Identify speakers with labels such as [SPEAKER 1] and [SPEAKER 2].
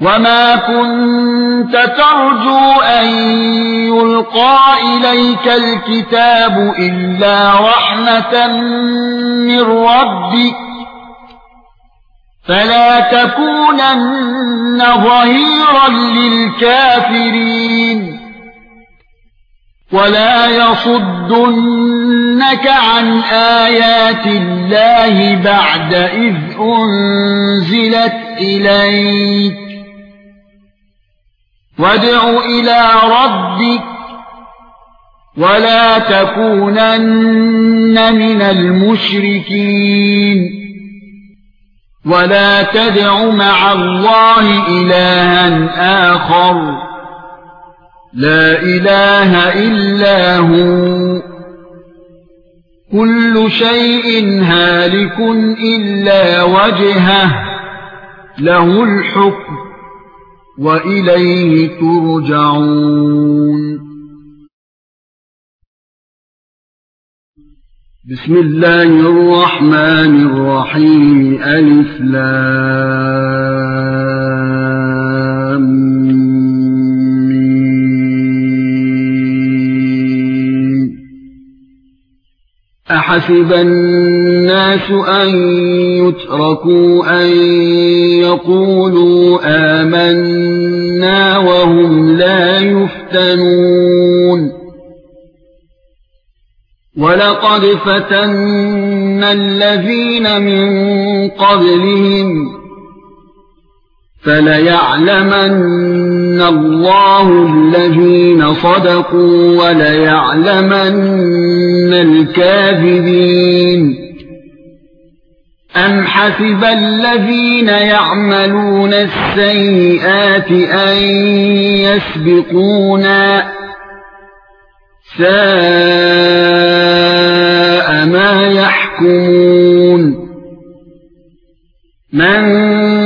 [SPEAKER 1] وما كنت ترجو ان يلقى اليك الكتاب الا رحمه من ربك فلا تكونن ظهيرا للكافرين ولا يصدنك عن ايات الله بعد اذ انزلت اليك وادع إلى ربك ولا تكونن من المشركين ولا تدع مع الله إلها آخر لا إله إلا هو كل شيء هالك إلا وجهه له الحكم وإليه ترجعون. بسم الله الرحمن الرحيم. ألف لام. احسب الناس أن يتركوا أن يقولوا آمنا وهم لا يفتنون. ولقد فتنا الذين من قبلهم فليعلمن الله الذين صدقوا وليعلمن الكاذبين. أم حسب الذين يعملون السيئات أن يسبقونا ساء ما يحكمون. من